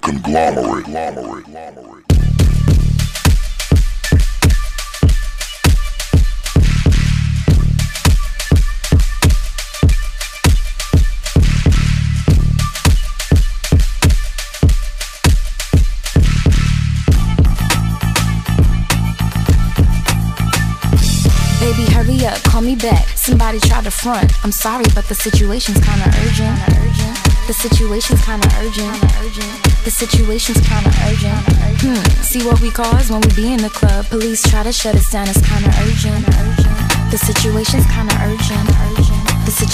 conglomerate. Baby, hurry up, call me back. Somebody tried to front. I'm sorry, but the situation's kinda urgent. The situation's kinda urgent. The situation's kinda urgent. Hmm. See what we cause when we be in the club. Police try to shut us down. It's kinda urgent. The situation's kinda urgent.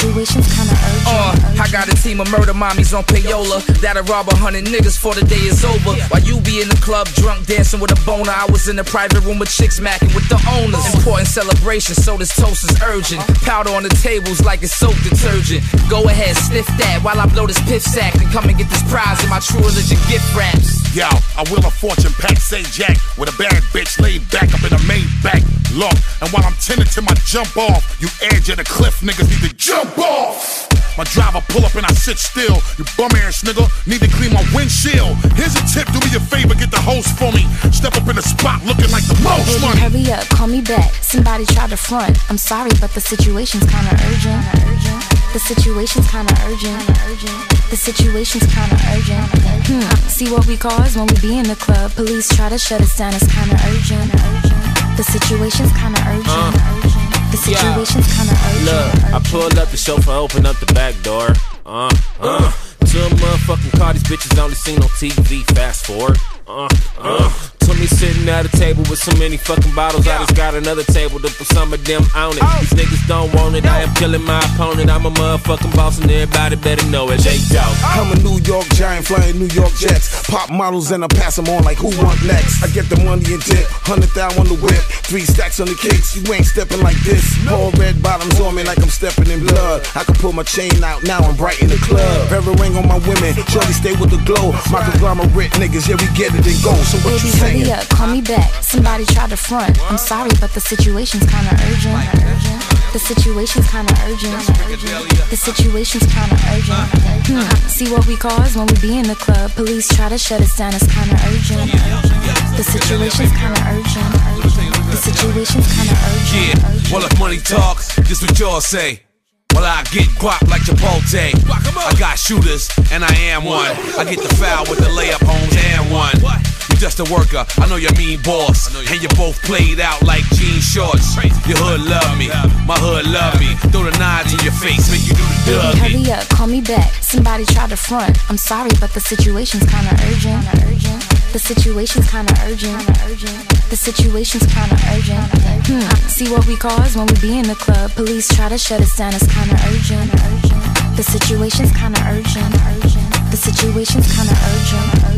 The situation's kinda urgent. Uh, I got a team of murder mommies on payola that'll rob a hundred niggas before the day is over. While you be in the club drunk dancing with a boner, I was in the private room with chicks macking with the owners. Important celebration, so this toast is urgent. Powder on the tables like it's soap detergent. Go ahead, sniff that while I blow this piff sack and come and get this prize in my true religion gift wraps. Yo, I will a fortune pack, say Jack, with a bad bitch laid back up in the main back. Look, and while I'm tending to my jump off, you edge of the cliff niggas need to jump off. My driver pull up and I sit still. You bum ass nigga need to clean my windshield. Here's a tip, do me a favor, get the host for me. Step up in the spot looking like the most Baby, money. hurry up, call me back. Somebody tried to front. I'm sorry, but the situation's kinda urgent. The situation's kinda urgent. The situation's kinda urgent. Hmm. See what we cause when we be in the club. Police try to shut us down. It's kinda urgent. The situation's kinda urgent. The situation's kinda urgent. Look, I pull up the chauffeur, open up the back door. Uh, uh. A motherfucking car, these bitches only seen on TV. Fast forward. So many fucking bottles. I just got another table to put some of them on it. Oh. These niggas don't want it. I am killing my opponent. I'm a motherfucking boss and everybody better know it. They don't. Oh. I'm a New York giant flying New York jets. Pop models and I pass them on like who want next. I get the money and dip, hundred thousand on the whip, three stacks on the kicks. You ain't stepping like this. All red bottoms on me like I'm stepping in blood. I can pull my chain out now. I'm bright in the club. Every ring on my women, surely stay with the glow. My conglomerate niggas, yeah we get it and go. So what you Baby, saying? hurry up, call me back. Somebody tried to front. I'm sorry, but the situation's kinda urgent. The situation's kinda urgent. The situation's kinda urgent. Hmm. See what we cause when we be in the club. Police try to shut us down. It's kinda urgent. The situation's kinda urgent. The situation's kinda urgent. Yeah, well if money talks, this what y'all say. Well, I get guap like Chipotle. I got shooters, and I am one. I get the foul with the layup homes and one. You just a worker, I know you're mean boss. And you both played out like jean shorts. Your hood love me, my hood love me. Throw the knives in your face, make you do the Baby, dougie. hurry up, call me back. Somebody tried to front. I'm sorry, but the situation's kinda urgent. The situation's kinda urgent. The situation's kinda urgent. Hmm. See what we cause when we be in the club. Police try to shut us down. It's kinda urgent. The situation's kinda urgent. The situation's kinda urgent.